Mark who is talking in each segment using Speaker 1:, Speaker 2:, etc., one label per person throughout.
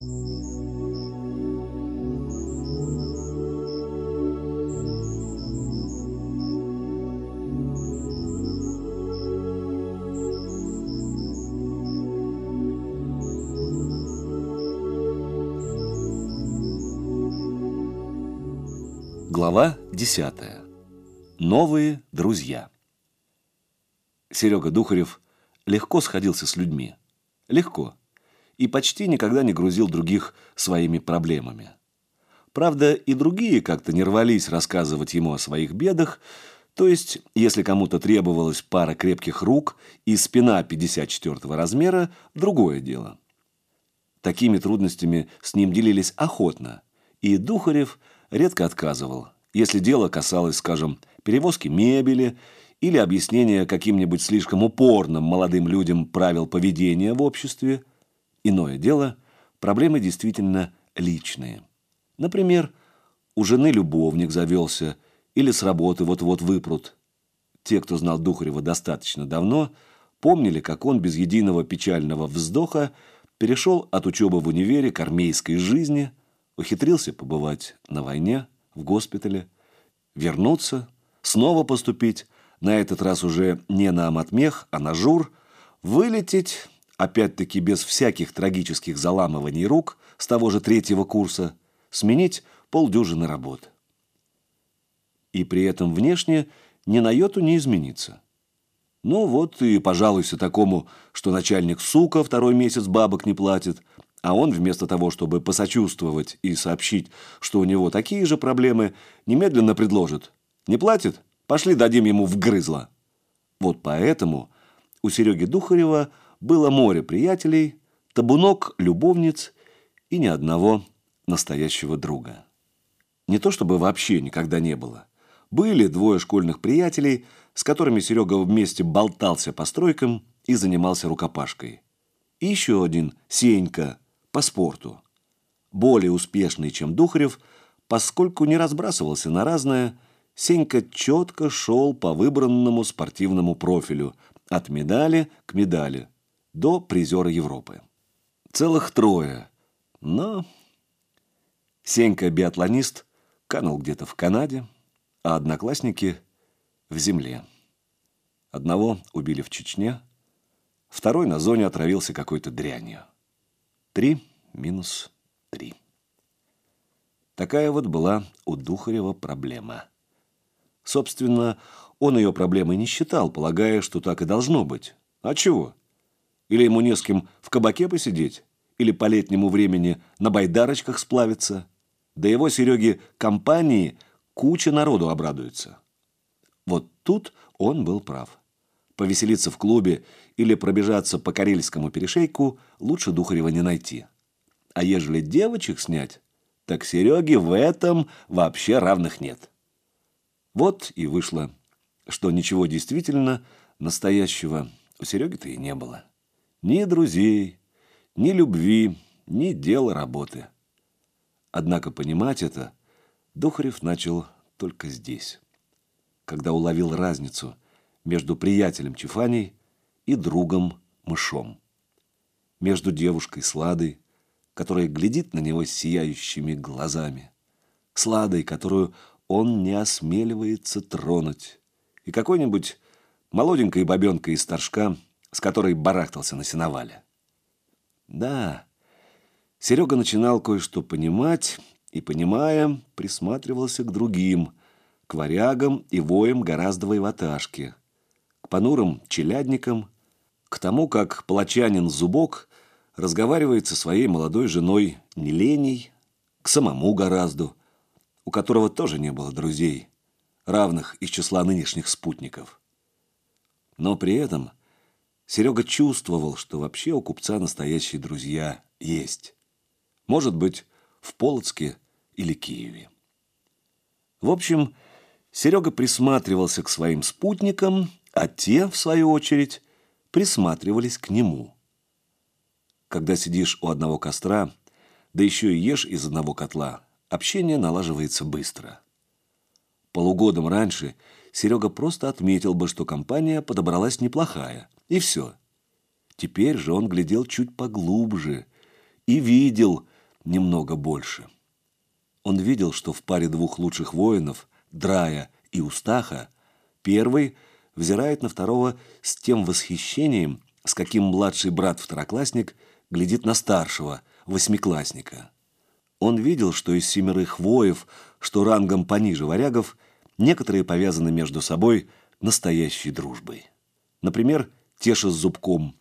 Speaker 1: Глава 10. Новые друзья. Серега Духарев легко сходился с людьми. Легко. И почти никогда не грузил других своими проблемами. Правда, и другие как-то не рвались рассказывать ему о своих бедах, то есть, если кому-то требовалась пара крепких рук и спина 54 размера, другое дело. Такими трудностями с ним делились охотно, и Духарев – редко отказывал, если дело касалось, скажем, перевозки мебели или объяснения каким-нибудь слишком упорным молодым людям правил поведения в обществе. Иное дело, проблемы действительно личные. Например, у жены любовник завелся или с работы вот-вот выпрут. Те, кто знал Духарева достаточно давно, помнили, как он без единого печального вздоха перешел от учебы в универе к армейской жизни – ухитрился побывать на войне, в госпитале, вернуться, снова поступить, на этот раз уже не на Аматмех, а на Жур, вылететь, опять-таки без всяких трагических заламываний рук с того же третьего курса, сменить полдюжины работ. И при этом внешне ни на йоту не измениться. Ну вот и пожалуйся такому, что начальник сука второй месяц бабок не платит, а он, вместо того, чтобы посочувствовать и сообщить, что у него такие же проблемы, немедленно предложит. «Не платит? Пошли дадим ему вгрызло». Вот поэтому у Сереги Духарева было море приятелей, табунок любовниц и ни одного настоящего друга. Не то чтобы вообще никогда не было. Были двое школьных приятелей, с которыми Серега вместе болтался по стройкам и занимался рукопашкой. И еще один, Сенька, по спорту. Более успешный, чем Духарев, поскольку не разбрасывался на разное, Сенька четко шел по выбранному спортивному профилю от медали к медали до призера Европы. Целых трое. Но Сенька биатлонист канул где-то в Канаде, а одноклассники в земле. Одного убили в Чечне, второй на зоне отравился какой-то дрянью. Три минус три. Такая вот была у Духарева проблема. Собственно, он ее проблемой не считал, полагая, что так и должно быть. А чего? Или ему не с кем в кабаке посидеть? Или по летнему времени на байдарочках сплавиться? Да его, Сереге, компании куча народу обрадуется. Вот тут он был прав. Повеселиться в клубе или пробежаться по Карельскому перешейку лучше Духарева не найти. А ежели девочек снять, так Сереге в этом вообще равных нет. Вот и вышло, что ничего действительно настоящего у Сереги-то и не было. Ни друзей, ни любви, ни дела работы. Однако понимать это Духарев начал только здесь, когда уловил разницу – между приятелем Чифаней и другом Мышом. Между девушкой Сладой, которая глядит на него сияющими глазами, Сладой, которую он не осмеливается тронуть, и какой-нибудь молоденькой бабенкой из торжка, с которой барахтался на сеновале. Да, Серега начинал кое-что понимать и, понимая, присматривался к другим, к варягам и воям гораздо воеваташки – понурым челядникам, к тому, как палачанин Зубок разговаривает со своей молодой женой Неленей, к самому гораздо, у которого тоже не было друзей, равных из числа нынешних спутников. Но при этом Серега чувствовал, что вообще у купца настоящие друзья есть. Может быть, в Полоцке или Киеве. В общем, Серега присматривался к своим спутникам а те, в свою очередь, присматривались к нему. Когда сидишь у одного костра, да еще и ешь из одного котла, общение налаживается быстро. Полугодом раньше Серега просто отметил бы, что компания подобралась неплохая, и все. Теперь же он глядел чуть поглубже и видел, немного больше. Он видел, что в паре двух лучших воинов, Драя и Устаха, первый взирает на второго с тем восхищением, с каким младший брат-второклассник глядит на старшего, восьмиклассника. Он видел, что из семерых воев, что рангом пониже варягов, некоторые повязаны между собой настоящей дружбой. Например, Теша с Зубком,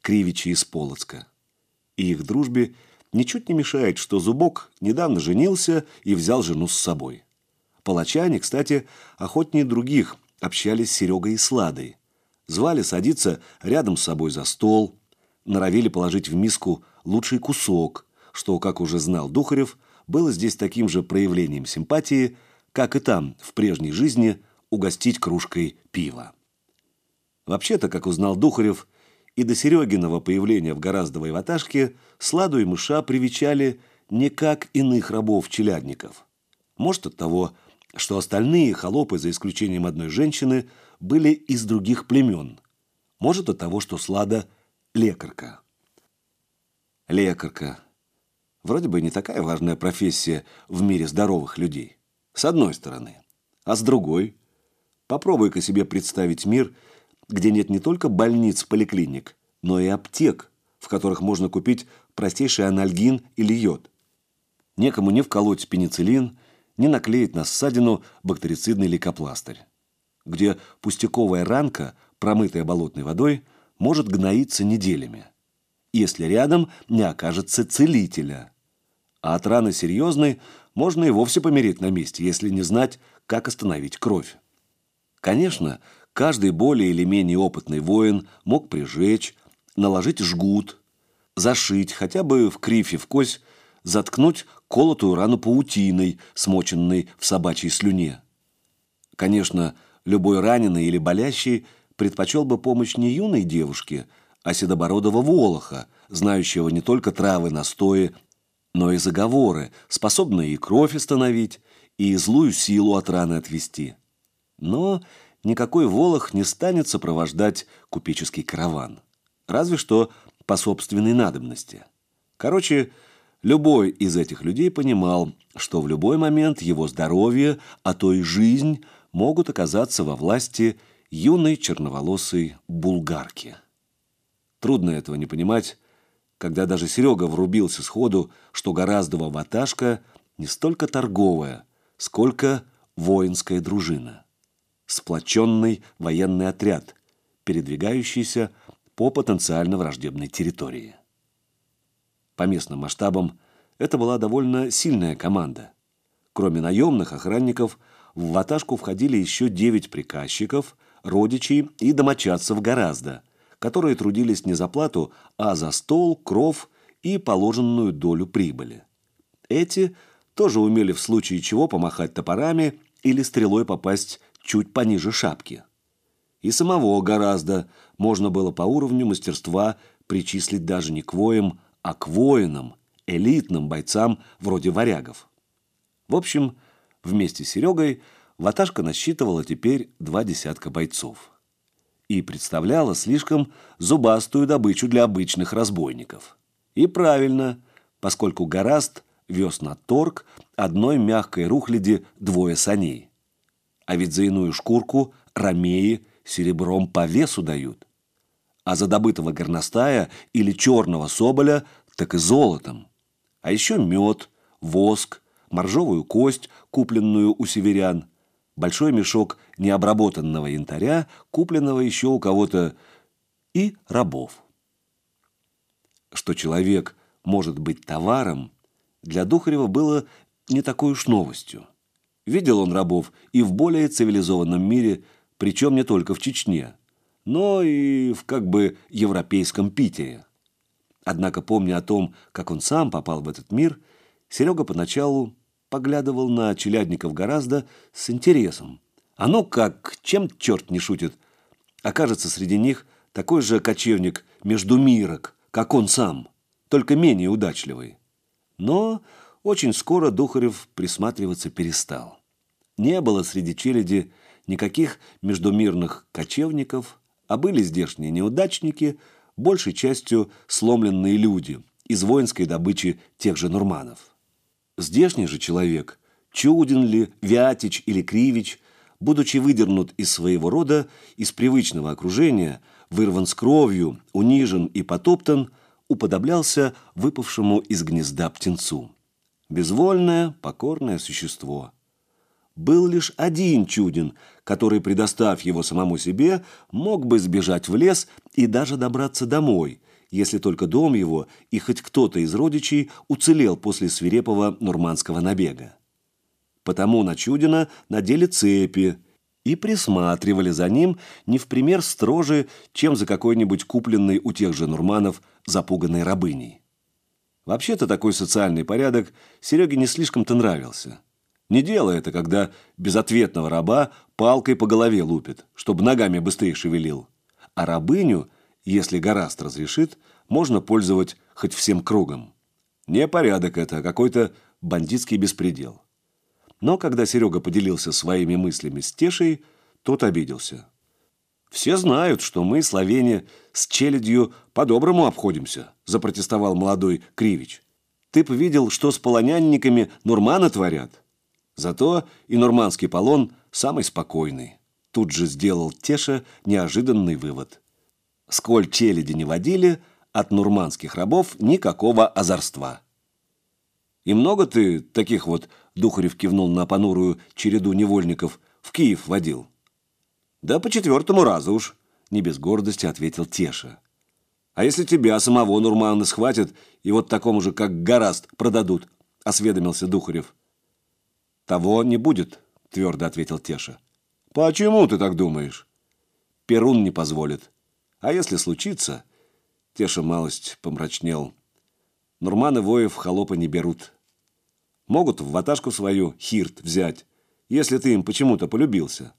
Speaker 1: Кривичи из Полоцка. И их дружбе ничуть не мешает, что Зубок недавно женился и взял жену с собой. Палачане, кстати, охотнее других общались с Серегой и Сладой. Звали садиться рядом с собой за стол, норовили положить в миску лучший кусок, что, как уже знал Духарев, было здесь таким же проявлением симпатии, как и там, в прежней жизни, угостить кружкой пива. Вообще-то, как узнал Духарев, и до Серегиного появления в Гораздовой ваташке Сладу и Мыша привечали не как иных рабов-челядников. Может, от того, что остальные холопы, за исключением одной женщины, были из других племен. Может, от того, что Слада – лекарка. Лекарка. Вроде бы не такая важная профессия в мире здоровых людей. С одной стороны. А с другой? Попробуй-ка себе представить мир, где нет не только больниц, поликлиник, но и аптек, в которых можно купить простейший анальгин или йод. Некому не вколоть пенициллин, не наклеить на ссадину бактерицидный лейкопластырь. Где пустяковая ранка, промытая болотной водой, может гноиться неделями если рядом не окажется целителя. А от раны серьезной можно и вовсе помереть на месте, если не знать, как остановить кровь. Конечно, каждый более или менее опытный воин мог прижечь, наложить жгут, зашить, хотя бы в крифе в кость, заткнуть колотую рану паутиной, смоченной в собачьей слюне. Конечно, любой раненый или болящий предпочел бы помощь не юной девушке, а седобородого волоха, знающего не только травы, настои, но и заговоры, способные и кровь остановить, и злую силу от раны отвести. Но никакой волох не станет сопровождать купеческий караван. Разве что по собственной надобности. Короче, любой из этих людей понимал, что в любой момент его здоровье, а то и жизнь могут оказаться во власти юной черноволосой булгарки. Трудно этого не понимать, когда даже Серега врубился сходу, что Гораздова ваташка не столько торговая, сколько воинская дружина. Сплоченный военный отряд, передвигающийся по потенциально враждебной территории. По местным масштабам это была довольно сильная команда. Кроме наемных охранников, в ваташку входили еще девять приказчиков, родичей и домочадцев гораздо – которые трудились не за плату, а за стол, кров и положенную долю прибыли. Эти тоже умели в случае чего помахать топорами или стрелой попасть чуть пониже шапки. И самого гораздо можно было по уровню мастерства причислить даже не к воям, а к воинам, элитным бойцам вроде варягов. В общем, вместе с Серегой Ваташка насчитывала теперь два десятка бойцов и представляла слишком зубастую добычу для обычных разбойников. И правильно, поскольку Гораст вез на торг одной мягкой рухляди двое саней. А ведь за иную шкурку ромеи серебром по весу дают. А за добытого горностая или черного соболя так и золотом. А еще мед, воск, моржовую кость, купленную у северян – большой мешок необработанного янтаря, купленного еще у кого-то, и рабов. Что человек может быть товаром, для Духарева было не такой уж новостью. Видел он рабов и в более цивилизованном мире, причем не только в Чечне, но и в как бы европейском Питере. Однако, помня о том, как он сам попал в этот мир, Серега поначалу поглядывал на челядников гораздо с интересом. А ну как, чем черт не шутит? Окажется среди них такой же кочевник между мирок, как он сам, только менее удачливый. Но очень скоро Духарев присматриваться перестал. Не было среди челяди никаких междумирных кочевников, а были здешние неудачники, большей частью сломленные люди, из воинской добычи тех же нурманов. Здешний же человек, Чудин ли, Вятич или Кривич, будучи выдернут из своего рода, из привычного окружения, вырван с кровью, унижен и потоптан, уподоблялся выпавшему из гнезда птенцу. Безвольное, покорное существо. Был лишь один Чудин, который, предоставив его самому себе, мог бы сбежать в лес и даже добраться домой, если только дом его и хоть кто-то из родичей уцелел после свирепого нурманского набега. Потому на Чудина надели цепи и присматривали за ним не в пример строже, чем за какой-нибудь купленной у тех же нурманов запуганной рабыней. Вообще-то такой социальный порядок Сереге не слишком-то нравился. Не дело это, когда безответного раба палкой по голове лупит, чтобы ногами быстрее шевелил. А рабыню, если гораст разрешит, можно пользовать хоть всем кругом. Не порядок это, а какой-то бандитский беспредел. Но когда Серега поделился своими мыслями с Тешей, тот обиделся. «Все знают, что мы, славяне, с челядью по-доброму обходимся», запротестовал молодой Кривич. «Ты б видел, что с полонянниками Нурмана творят. Зато и нурманский полон самый спокойный». Тут же сделал Теша неожиданный вывод. Сколь челяди не водили, от нурманских рабов никакого озорства. «И много ты таких вот, — Духарев кивнул на понурую череду невольников, — в Киев водил?» «Да по четвертому разу уж», — не без гордости ответил Теша. «А если тебя самого Нурманы схватят и вот такому же, как Гораст, продадут?» — осведомился Духарев. «Того не будет», — твердо ответил Теша. «Почему ты так думаешь?» «Перун не позволит. А если случится...» Теша малость помрачнел. «Нурманы воев холопа не берут. Могут в ваташку свою хирт взять, если ты им почему-то полюбился.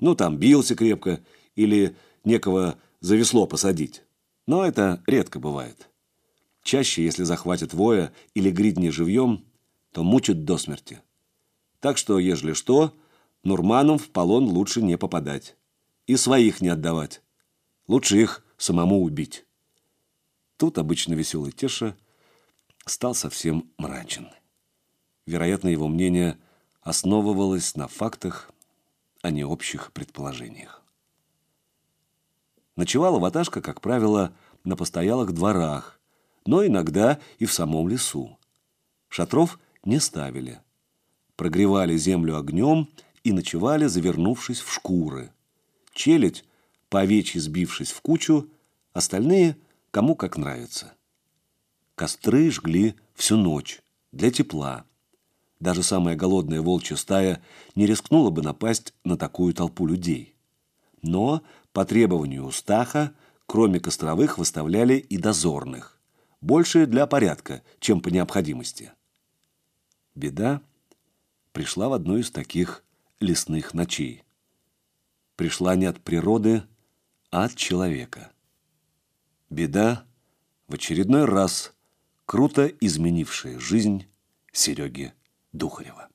Speaker 1: Ну, там бился крепко или некого за весло посадить. Но это редко бывает. Чаще, если захватят воя или гридни живьем, то мучат до смерти. Так что, ежели что, Нурманам в полон лучше не попадать. И своих не отдавать. Лучше их самому убить. Тут обычно веселый Теша стал совсем мрачен. Вероятно, его мнение основывалось на фактах, а не общих предположениях. Ночевала ваташка, как правило, на постоялых дворах, но иногда и в самом лесу. Шатров не ставили. Прогревали землю огнем и ночевали, завернувшись в шкуры. Челядь, по овечьи сбившись в кучу, остальные кому как нравится. Костры жгли всю ночь, для тепла. Даже самая голодная волчья стая не рискнула бы напасть на такую толпу людей. Но по требованию Устаха, кроме костровых, выставляли и дозорных. Больше для порядка, чем по необходимости. Беда пришла в одну из таких лесных ночей. Пришла не от природы, а от человека. Беда в очередной раз круто изменившая жизнь Сереги Духарева.